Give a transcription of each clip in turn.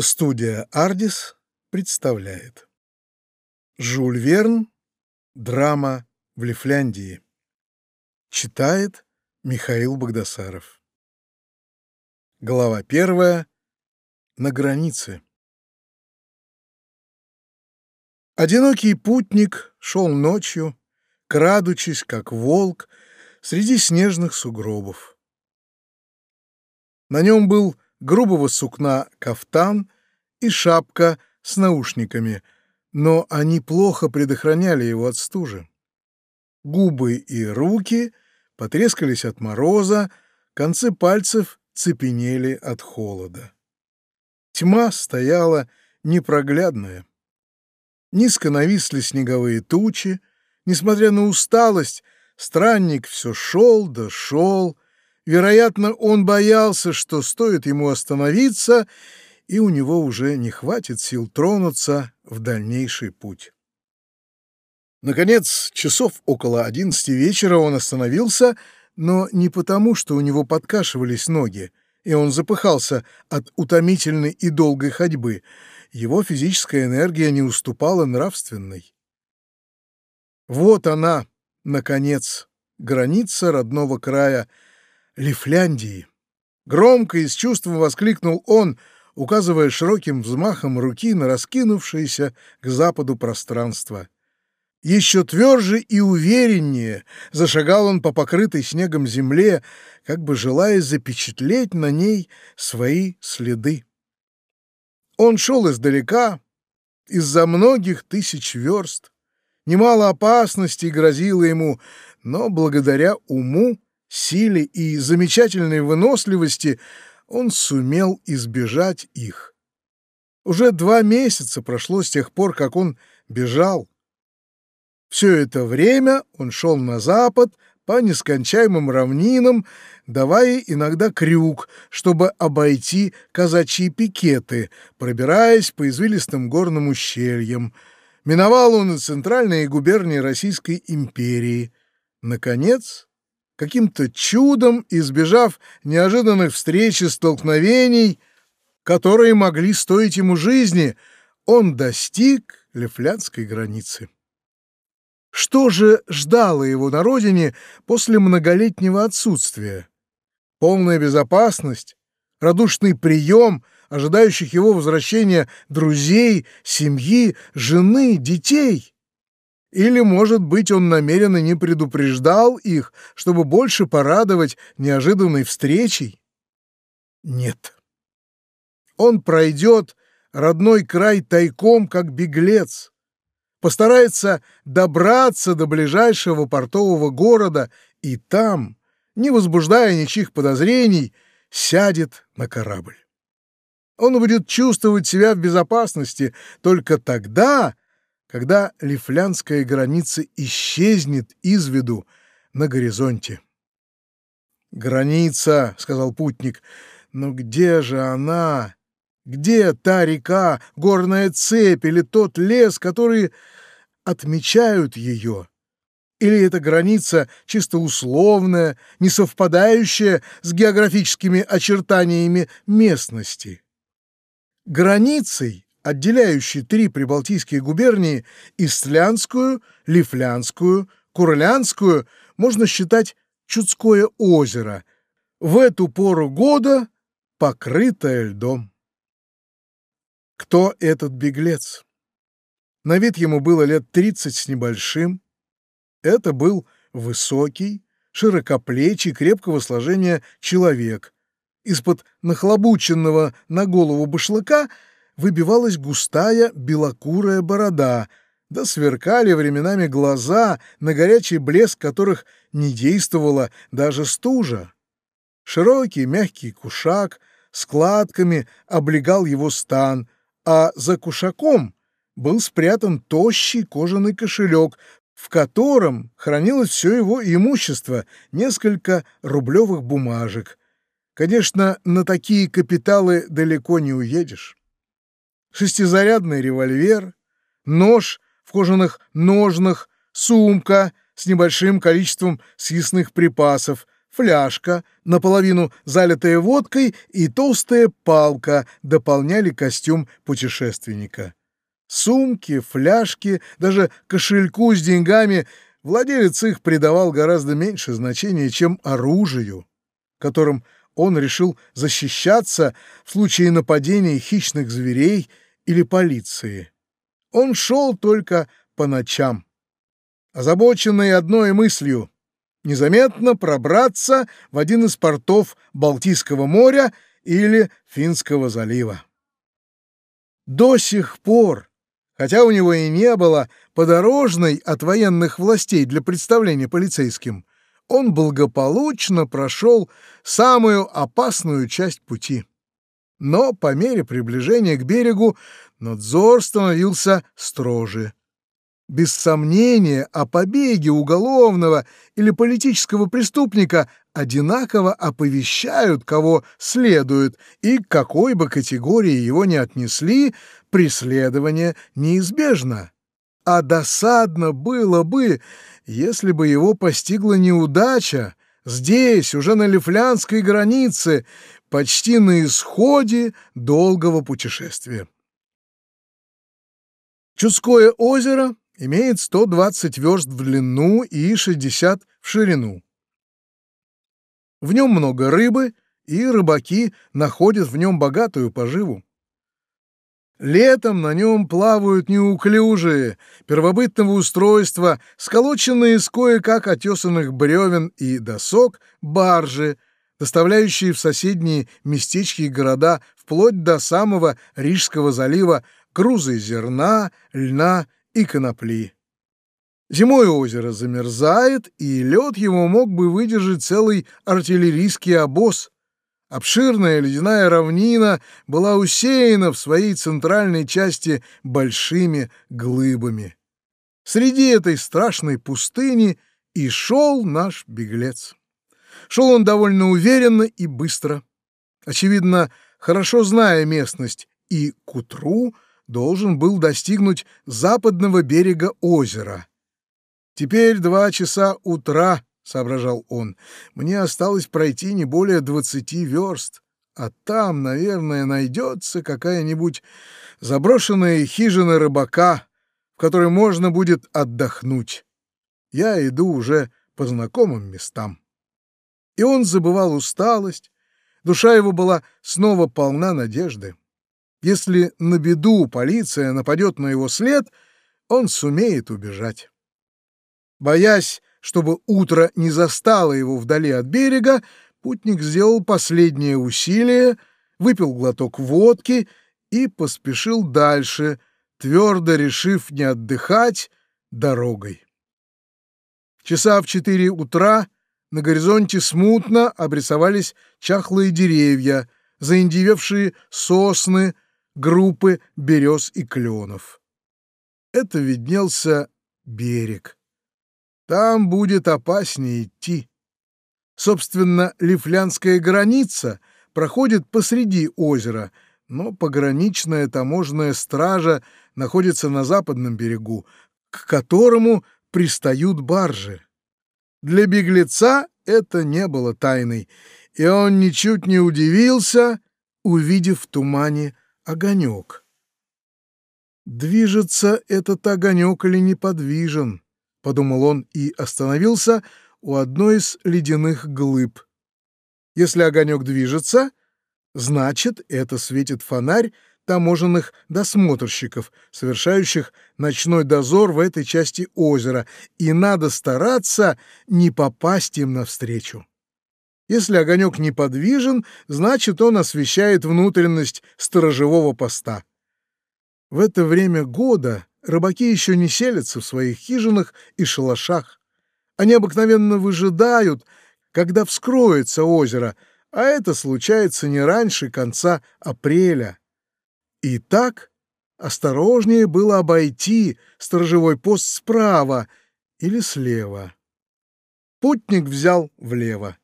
Студия «Ардис» представляет. Жюль Верн. «Драма в Лифляндии» Читает Михаил Богдасаров. Глава первая. На границе. Одинокий путник шел ночью, крадучись, как волк, среди снежных сугробов. На нем был грубого сукна кафтан и шапка с наушниками, но они плохо предохраняли его от стужи. Губы и руки потрескались от мороза, концы пальцев цепенели от холода. Тьма стояла непроглядная. Низко нависли снеговые тучи, несмотря на усталость, странник все шел да шел, Вероятно, он боялся, что стоит ему остановиться, и у него уже не хватит сил тронуться в дальнейший путь. Наконец, часов около одиннадцати вечера он остановился, но не потому, что у него подкашивались ноги, и он запыхался от утомительной и долгой ходьбы. Его физическая энергия не уступала нравственной. Вот она, наконец, граница родного края — Лифляндии. Громко и с чувством воскликнул он, указывая широким взмахом руки на раскинувшееся к западу пространство. Еще тверже и увереннее зашагал он по покрытой снегом земле, как бы желая запечатлеть на ней свои следы. Он шел издалека, из-за многих тысяч верст. Немало опасностей грозило ему, но благодаря уму силе и замечательной выносливости он сумел избежать их. Уже два месяца прошло с тех пор, как он бежал. Все это время он шел на запад по нескончаемым равнинам, давая иногда крюк, чтобы обойти казачьи пикеты, пробираясь по извилистым горным ущельям. Миновал он и центральные губернии Российской империи. Наконец, каким-то чудом избежав неожиданных встреч и столкновений, которые могли стоить ему жизни, он достиг лефлянской границы. Что же ждало его на родине после многолетнего отсутствия? Полная безопасность, радушный прием ожидающих его возвращения друзей, семьи, жены, детей — или, может быть, он намеренно не предупреждал их, чтобы больше порадовать неожиданной встречей? Нет. Он пройдет родной край тайком, как беглец, постарается добраться до ближайшего портового города и там, не возбуждая ничьих подозрений, сядет на корабль. Он будет чувствовать себя в безопасности только тогда, когда лифлянская граница исчезнет из виду на горизонте. «Граница», — сказал путник, — «но где же она? Где та река, горная цепь или тот лес, которые отмечают ее?» Или эта граница чисто условная, не совпадающая с географическими очертаниями местности? Границей отделяющий три прибалтийские губернии, Истлянскую, Лифлянскую, Курлянскую, можно считать Чудское озеро, в эту пору года покрытое льдом. Кто этот беглец? На вид ему было лет тридцать с небольшим. Это был высокий, широкоплечий, крепкого сложения человек. Из-под нахлобученного на голову башлыка – выбивалась густая белокурая борода, да сверкали временами глаза, на горячий блеск которых не действовала даже стужа. Широкий мягкий кушак складками облегал его стан, а за кушаком был спрятан тощий кожаный кошелек, в котором хранилось все его имущество, несколько рублевых бумажек. Конечно, на такие капиталы далеко не уедешь шестизарядный револьвер, нож в кожаных ножнах, сумка с небольшим количеством съестных припасов, фляжка, наполовину залитая водкой, и толстая палка дополняли костюм путешественника. Сумки, фляжки, даже кошельку с деньгами владелец их придавал гораздо меньше значения, чем оружию, которым он решил защищаться в случае нападения хищных зверей или полиции. Он шел только по ночам, озабоченный одной мыслью — незаметно пробраться в один из портов Балтийского моря или Финского залива. До сих пор, хотя у него и не было подорожной от военных властей для представления полицейским, он благополучно прошел самую опасную часть пути. Но по мере приближения к берегу надзор становился строже. Без сомнения, о побеге уголовного или политического преступника одинаково оповещают, кого следует, и к какой бы категории его ни отнесли, преследование неизбежно. А досадно было бы, если бы его постигла неудача здесь, уже на Лифлянской границе, почти на исходе долгого путешествия. Чудское озеро имеет 120 верст в длину и 60 в ширину. В нем много рыбы, и рыбаки находят в нем богатую поживу. Летом на нем плавают неуклюжие, первобытного устройства, сколоченные из кое-как отесанных бревен и досок, баржи, доставляющие в соседние местечки и города вплоть до самого Рижского залива грузы зерна, льна и конопли. Зимой озеро замерзает, и лед его мог бы выдержать целый артиллерийский обоз — Обширная ледяная равнина была усеяна в своей центральной части большими глыбами. Среди этой страшной пустыни и шел наш беглец. Шел он довольно уверенно и быстро. Очевидно, хорошо зная местность, и к утру должен был достигнуть западного берега озера. Теперь два часа утра, — соображал он, — «мне осталось пройти не более двадцати верст, а там, наверное, найдется какая-нибудь заброшенная хижина рыбака, в которой можно будет отдохнуть. Я иду уже по знакомым местам». И он забывал усталость, душа его была снова полна надежды. Если на беду полиция нападет на его след, он сумеет убежать. Боясь чтобы утро не застало его вдали от берега, путник сделал последнее усилие, выпил глоток водки и поспешил дальше, твердо решив не отдыхать дорогой. Часа в четыре утра на горизонте смутно обрисовались чахлые деревья, заиндевевшие сосны, группы берез и кленов. Это виднелся берег. Там будет опаснее идти. Собственно, Лифлянская граница проходит посреди озера, но пограничная таможенная стража находится на западном берегу, к которому пристают баржи. Для беглеца это не было тайной, и он ничуть не удивился, увидев в тумане огонек. Движется этот огонек или неподвижен? подумал он и остановился у одной из ледяных глыб. Если огонек движется, значит, это светит фонарь таможенных досмотрщиков, совершающих ночной дозор в этой части озера, и надо стараться не попасть им навстречу. Если огонек неподвижен, значит, он освещает внутренность сторожевого поста. В это время года Рыбаки еще не селятся в своих хижинах и шалашах. Они обыкновенно выжидают, когда вскроется озеро, а это случается не раньше конца апреля. И так осторожнее было обойти сторожевой пост справа или слева. Путник взял влево.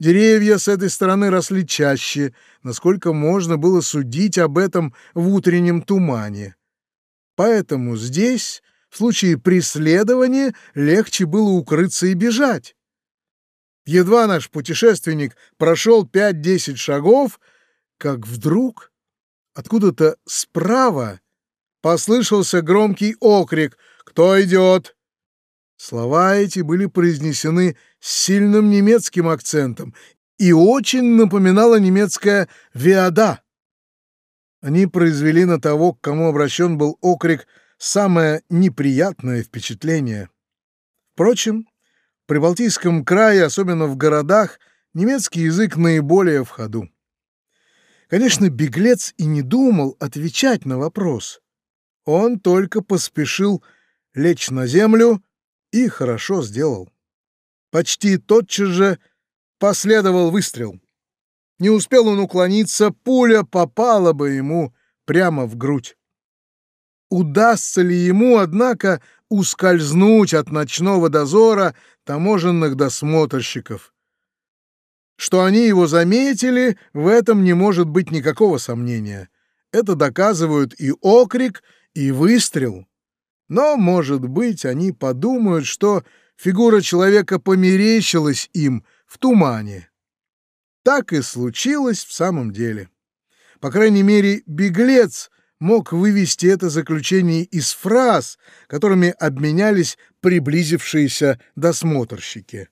Деревья с этой стороны росли чаще, насколько можно было судить об этом в утреннем тумане. Поэтому здесь, в случае преследования, легче было укрыться и бежать. Едва наш путешественник прошел 5-10 шагов, как вдруг откуда-то справа послышался громкий окрик «Кто идет?». Слова эти были произнесены с сильным немецким акцентом и очень напоминало немецкое «виада». Они произвели на того, к кому обращен был окрик, самое неприятное впечатление. Впрочем, в Прибалтийском крае, особенно в городах, немецкий язык наиболее в ходу. Конечно, беглец и не думал отвечать на вопрос. Он только поспешил лечь на землю и хорошо сделал. Почти тотчас же последовал выстрел. Не успел он уклониться, пуля попала бы ему прямо в грудь. Удастся ли ему, однако, ускользнуть от ночного дозора таможенных досмотрщиков? Что они его заметили, в этом не может быть никакого сомнения. Это доказывают и окрик, и выстрел. Но, может быть, они подумают, что фигура человека померещилась им в тумане. Так и случилось в самом деле. По крайней мере, беглец мог вывести это заключение из фраз, которыми обменялись приблизившиеся досмотрщики.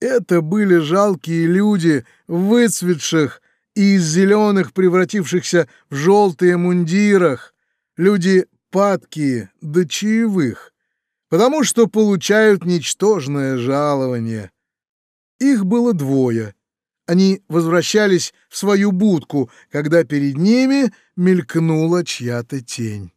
Это были жалкие люди выцветших и из зеленых превратившихся в желтые мундирах, люди падкие до чаевых, потому что получают ничтожное жалование. Их было двое. Они возвращались в свою будку, когда перед ними мелькнула чья-то тень.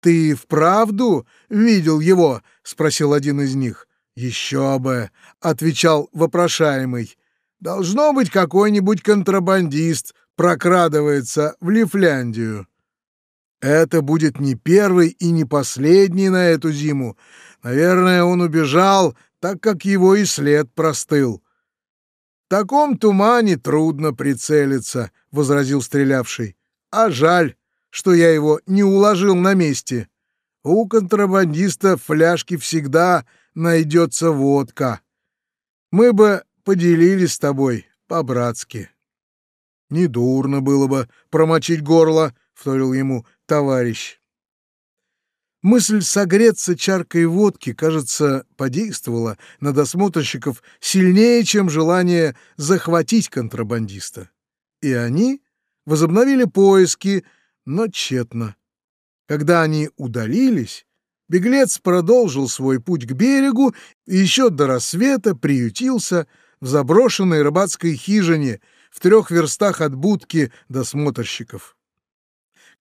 «Ты вправду видел его?» — спросил один из них. «Еще бы!» — отвечал вопрошаемый. «Должно быть, какой-нибудь контрабандист прокрадывается в Лифляндию». Это будет не первый и не последний на эту зиму. Наверное, он убежал, так как его и след простыл. — В таком тумане трудно прицелиться, — возразил стрелявший. — А жаль, что я его не уложил на месте. У контрабандиста в фляжке всегда найдется водка. Мы бы поделились с тобой по-братски. — Недурно было бы промочить горло, — вторил ему товарищ. Мысль согреться чаркой водки, кажется, подействовала на досмотрщиков сильнее, чем желание захватить контрабандиста. И они возобновили поиски, но тщетно. Когда они удалились, беглец продолжил свой путь к берегу и еще до рассвета приютился в заброшенной рыбацкой хижине в трех верстах от будки досмотрщиков.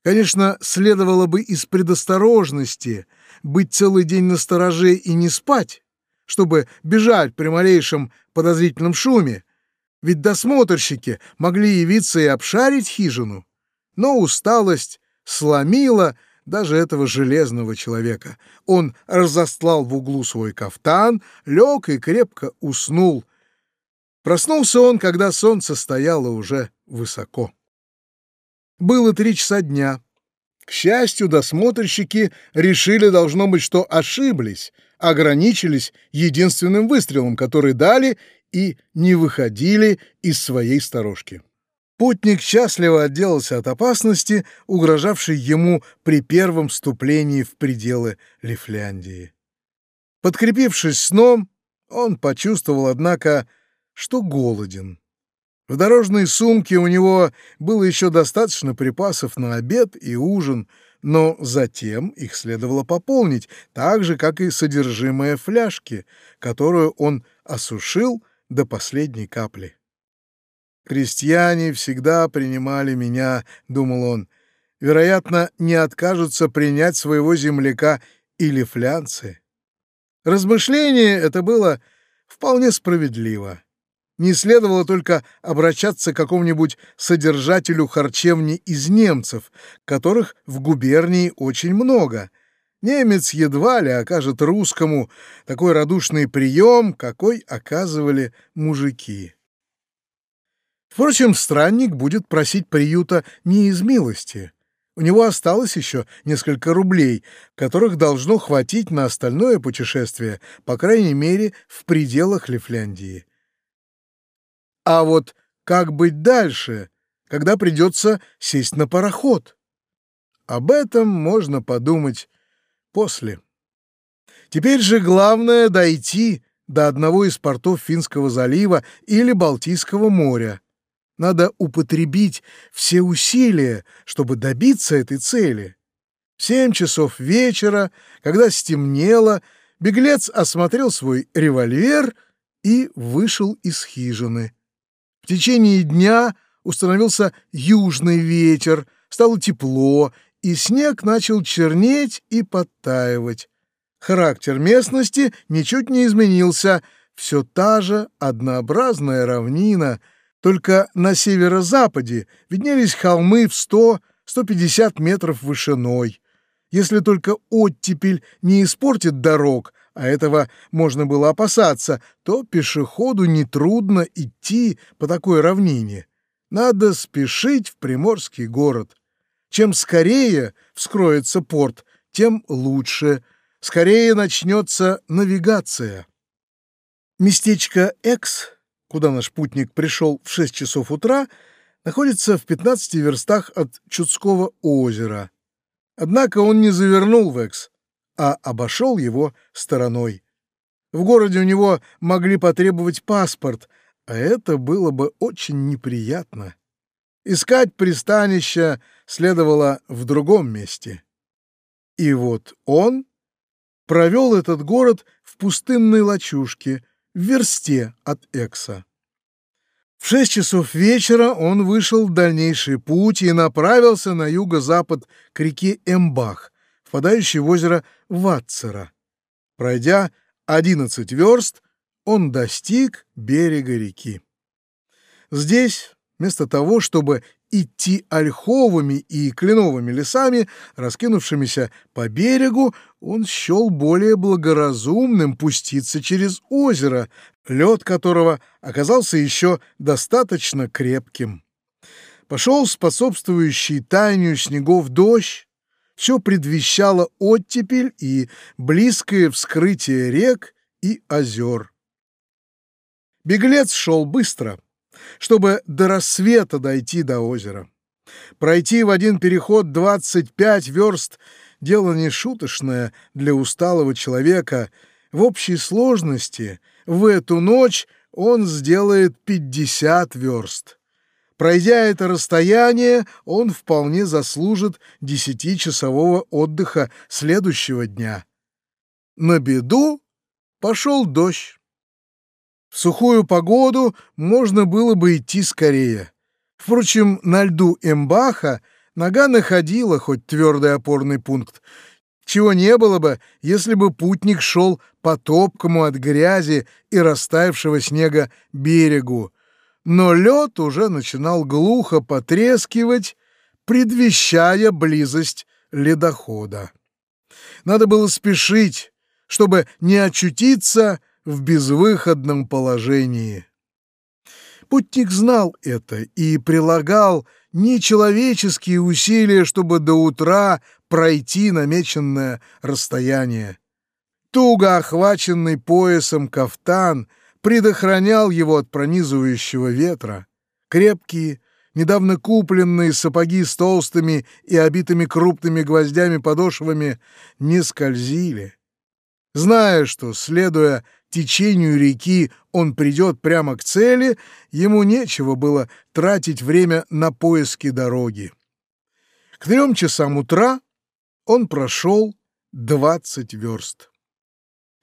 Конечно, следовало бы из предосторожности быть целый день на стороже и не спать, чтобы бежать при малейшем подозрительном шуме, ведь досмотрщики могли явиться и обшарить хижину. Но усталость сломила даже этого железного человека. Он разостлал в углу свой кафтан, лег и крепко уснул. Проснулся он, когда солнце стояло уже высоко. Было три часа дня. К счастью, досмотрщики решили, должно быть, что ошиблись, ограничились единственным выстрелом, который дали и не выходили из своей сторожки. Путник счастливо отделался от опасности, угрожавшей ему при первом вступлении в пределы Лифляндии. Подкрепившись сном, он почувствовал, однако, что голоден. В дорожной сумке у него было еще достаточно припасов на обед и ужин, но затем их следовало пополнить, так же, как и содержимое фляжки, которую он осушил до последней капли. «Крестьяне всегда принимали меня», — думал он, — «вероятно, не откажутся принять своего земляка или флянцы». Размышление это было вполне справедливо. Не следовало только обращаться к какому-нибудь содержателю харчевни из немцев, которых в губернии очень много. Немец едва ли окажет русскому такой радушный прием, какой оказывали мужики. Впрочем, странник будет просить приюта не из милости. У него осталось еще несколько рублей, которых должно хватить на остальное путешествие, по крайней мере, в пределах Лифляндии. А вот как быть дальше, когда придется сесть на пароход? Об этом можно подумать после. Теперь же главное дойти до одного из портов Финского залива или Балтийского моря. Надо употребить все усилия, чтобы добиться этой цели. В семь часов вечера, когда стемнело, беглец осмотрел свой револьвер и вышел из хижины. В течение дня установился южный ветер, стало тепло, и снег начал чернеть и подтаивать. Характер местности ничуть не изменился, все та же однообразная равнина, только на северо-западе виднелись холмы в 100-150 метров вышиной. Если только оттепель не испортит дорог, а этого можно было опасаться, то пешеходу нетрудно идти по такой равнине. Надо спешить в приморский город. Чем скорее вскроется порт, тем лучше. Скорее начнется навигация. Местечко Экс, куда наш путник пришел в 6 часов утра, находится в 15 верстах от Чудского озера. Однако он не завернул в Экс, а обошел его стороной. В городе у него могли потребовать паспорт, а это было бы очень неприятно. Искать пристанища следовало в другом месте. И вот он провел этот город в пустынной лачушке, в версте от Экса. В шесть часов вечера он вышел в дальнейший путь и направился на юго-запад к реке Эмбах, впадающей в озеро Ватцера. Пройдя 11 верст, он достиг берега реки. Здесь Вместо того, чтобы идти ольховыми и кленовыми лесами, раскинувшимися по берегу, он счел более благоразумным пуститься через озеро, лед которого оказался еще достаточно крепким. Пошел способствующий таянию снегов дождь, все предвещало оттепель и близкое вскрытие рек и озер. Беглец шел быстро — чтобы до рассвета дойти до озера. Пройти в один переход 25 верст — дело не шуточное для усталого человека. В общей сложности в эту ночь он сделает 50 верст. Пройдя это расстояние, он вполне заслужит десятичасового отдыха следующего дня. На беду пошел дождь. В сухую погоду можно было бы идти скорее. Впрочем, на льду Эмбаха нога находила хоть твердый опорный пункт, чего не было бы, если бы путник шел по топкому от грязи и растаявшего снега берегу. Но лед уже начинал глухо потрескивать, предвещая близость ледохода. Надо было спешить, чтобы не очутиться в безвыходном положении. Путник знал это и прилагал нечеловеческие усилия, чтобы до утра пройти намеченное расстояние. Туго охваченный поясом кафтан предохранял его от пронизывающего ветра. Крепкие, недавно купленные сапоги с толстыми и обитыми крупными гвоздями подошвами не скользили. Зная, что, следуя течению реки он придет прямо к цели, ему нечего было тратить время на поиски дороги. К трем часам утра он прошел двадцать верст.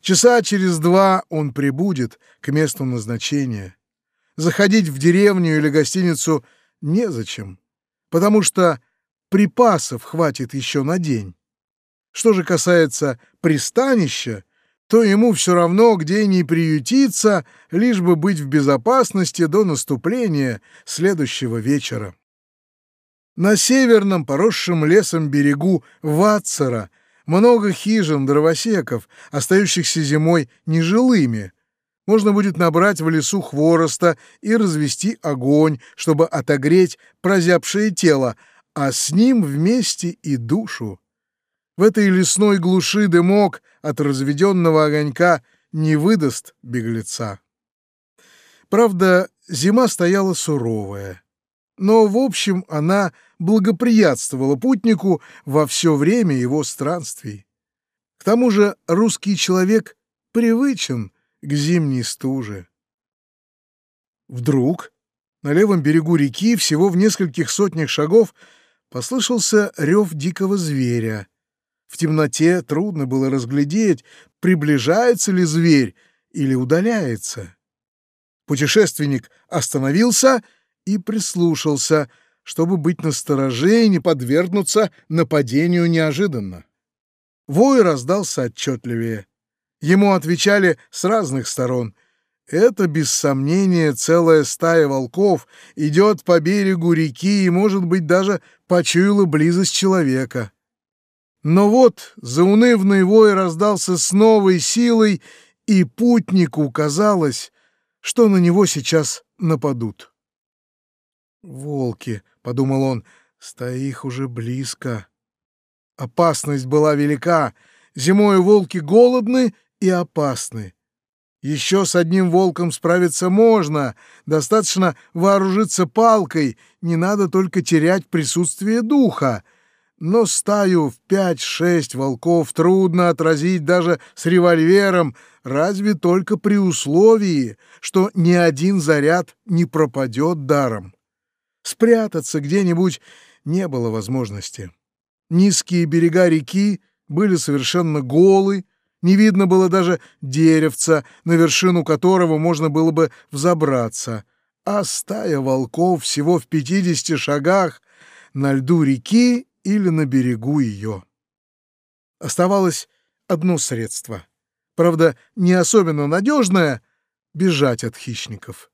Часа через два он прибудет к месту назначения. Заходить в деревню или гостиницу незачем, потому что припасов хватит еще на день. Что же касается пристанища, то ему все равно, где ни приютиться, лишь бы быть в безопасности до наступления следующего вечера. На северном, поросшем лесом берегу Ватцера много хижин дровосеков, остающихся зимой нежилыми. Можно будет набрать в лесу хвороста и развести огонь, чтобы отогреть прозябшее тело, а с ним вместе и душу. В этой лесной глуши дымок от разведенного огонька не выдаст беглеца. Правда, зима стояла суровая. Но, в общем, она благоприятствовала путнику во все время его странствий. К тому же русский человек привычен к зимней стуже. Вдруг на левом берегу реки, всего в нескольких сотнях шагов, послышался рев дикого зверя. В темноте трудно было разглядеть, приближается ли зверь или удаляется. Путешественник остановился и прислушался, чтобы быть настороже и не подвергнуться нападению неожиданно. Вой раздался отчетливее. Ему отвечали с разных сторон. Это, без сомнения, целая стая волков идет по берегу реки и, может быть, даже почуяла близость человека. Но вот заунывный вой раздался с новой силой, и путнику казалось, что на него сейчас нападут. «Волки», — подумал он, — «ста их уже близко». Опасность была велика. Зимой волки голодны и опасны. Еще с одним волком справиться можно, достаточно вооружиться палкой, не надо только терять присутствие духа. Но стаю в пять-шесть волков трудно отразить даже с револьвером, разве только при условии, что ни один заряд не пропадет даром. Спрятаться где-нибудь не было возможности. Низкие берега реки были совершенно голы, не видно было даже деревца, на вершину которого можно было бы взобраться, а стая волков всего в пятидесяти шагах на льду реки или на берегу ее. Оставалось одно средство, правда, не особенно надежное — бежать от хищников.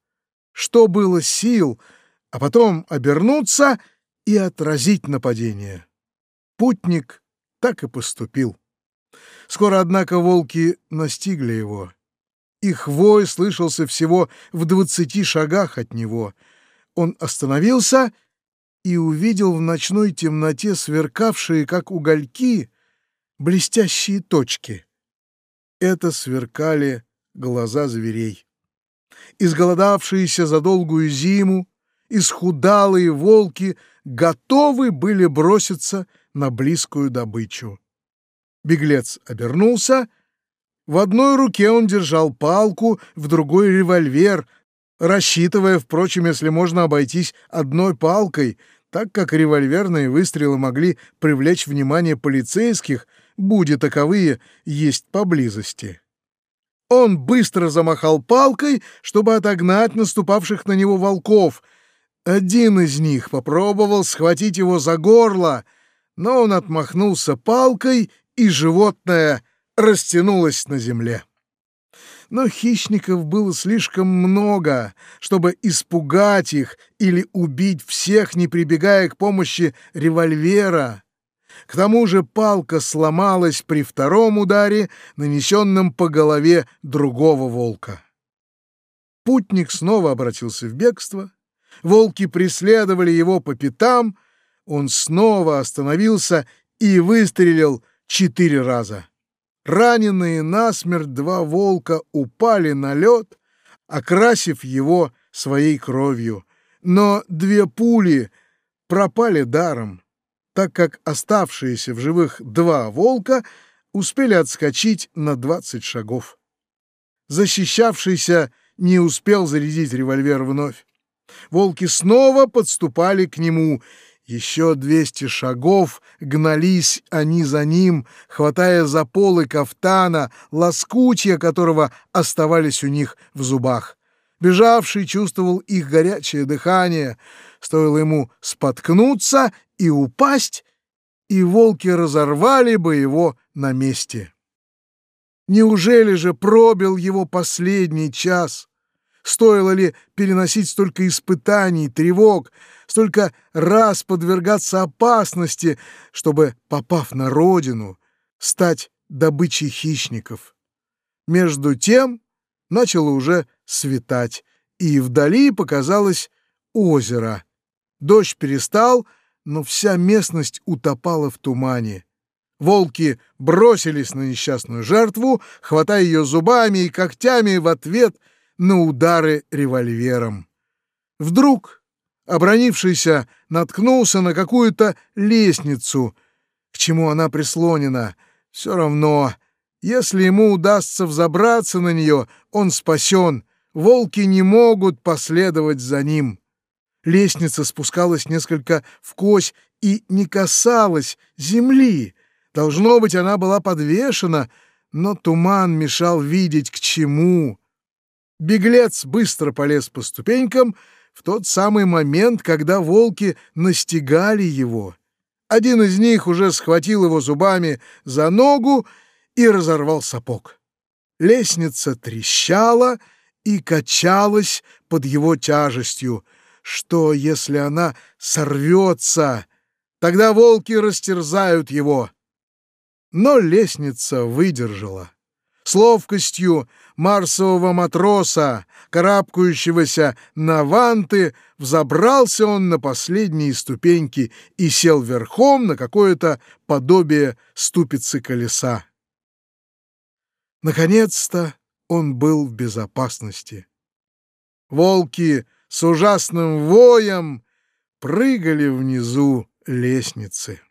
Что было сил, а потом обернуться и отразить нападение. Путник так и поступил. Скоро, однако, волки настигли его. Их вой слышался всего в двадцати шагах от него. Он остановился и увидел в ночной темноте сверкавшие, как угольки, блестящие точки. Это сверкали глаза зверей. Изголодавшиеся за долгую зиму, исхудалые волки готовы были броситься на близкую добычу. Беглец обернулся. В одной руке он держал палку, в другой — револьвер, рассчитывая, впрочем, если можно обойтись одной палкой, так как револьверные выстрелы могли привлечь внимание полицейских, будь таковые есть поблизости. Он быстро замахал палкой, чтобы отогнать наступавших на него волков. Один из них попробовал схватить его за горло, но он отмахнулся палкой и животное растянулось на земле. Но хищников было слишком много, чтобы испугать их или убить всех, не прибегая к помощи револьвера. К тому же палка сломалась при втором ударе, нанесенном по голове другого волка. Путник снова обратился в бегство. Волки преследовали его по пятам. Он снова остановился и выстрелил четыре раза. Раненые насмерть два волка упали на лед, окрасив его своей кровью. Но две пули пропали даром, так как оставшиеся в живых два волка успели отскочить на двадцать шагов. Защищавшийся не успел зарядить револьвер вновь. Волки снова подступали к нему, еще двести шагов гнались они за ним, хватая за полы кафтана, лоскутья которого оставались у них в зубах. Бежавший чувствовал их горячее дыхание. Стоило ему споткнуться и упасть, и волки разорвали бы его на месте. Неужели же пробил его последний час? Стоило ли переносить столько испытаний, тревог, столько раз подвергаться опасности, чтобы, попав на родину, стать добычей хищников? Между тем начало уже светать, и вдали показалось озеро. Дождь перестал, но вся местность утопала в тумане. Волки бросились на несчастную жертву, хватая ее зубами и когтями в ответ — на удары револьвером. Вдруг обронившийся наткнулся на какую-то лестницу, к чему она прислонена. Все равно, если ему удастся взобраться на нее, он спасен. Волки не могут последовать за ним. Лестница спускалась несколько вкось и не касалась земли. Должно быть, она была подвешена, но туман мешал видеть к чему. Беглец быстро полез по ступенькам в тот самый момент, когда волки настигали его. Один из них уже схватил его зубами за ногу и разорвал сапог. Лестница трещала и качалась под его тяжестью. Что, если она сорвется? Тогда волки растерзают его. Но лестница выдержала. С ловкостью марсового матроса, карабкающегося на ванты, взобрался он на последние ступеньки и сел верхом на какое-то подобие ступицы колеса. Наконец-то он был в безопасности. Волки с ужасным воем прыгали внизу лестницы.